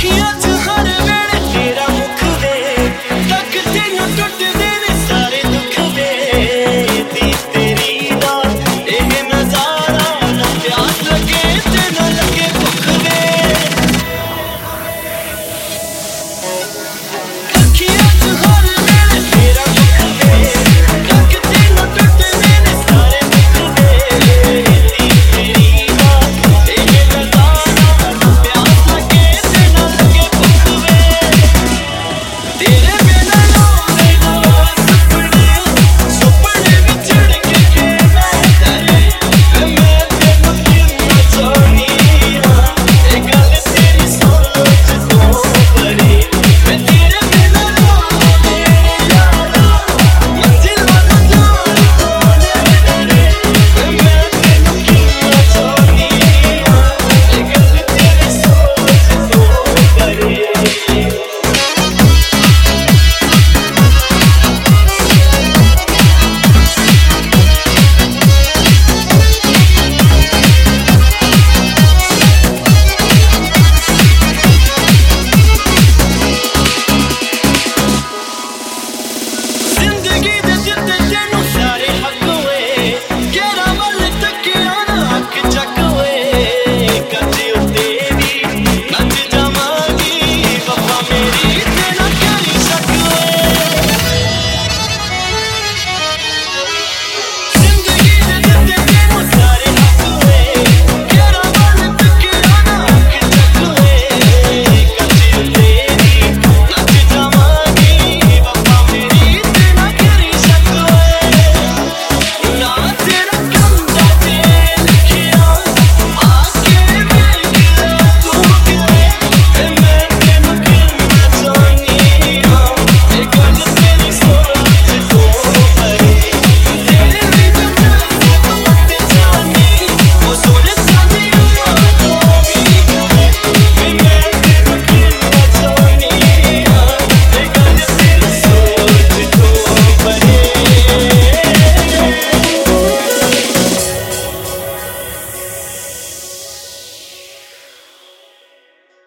Here